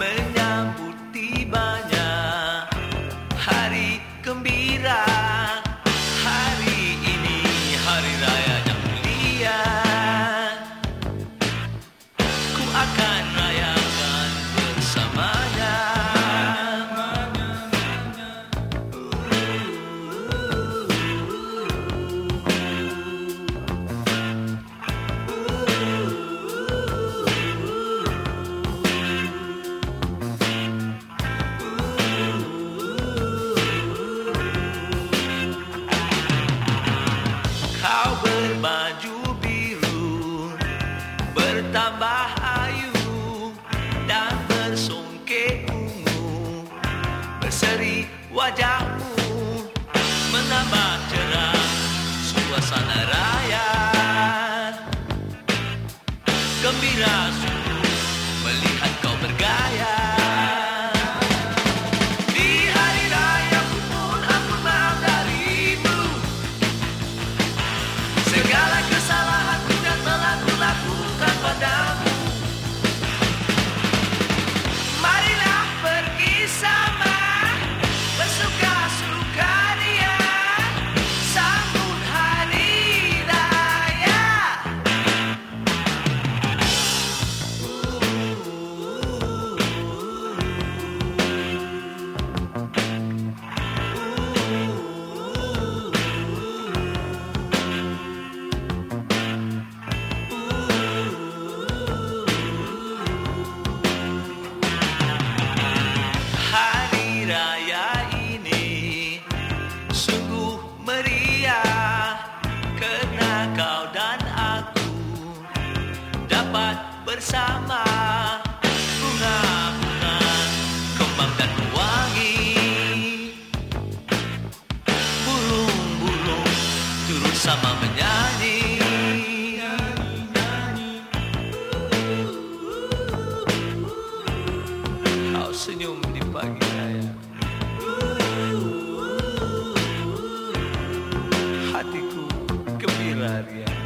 man. Baju biru bertambah ayu dan bersongke ungu. Berseri wajahmu menambah cerah suasana raya. Gembira bersama. Bunga-bunga kembang dan wangi. Burung-burung turut sama menyanyi. Kau senyum di pagi saya hatiku gembira riang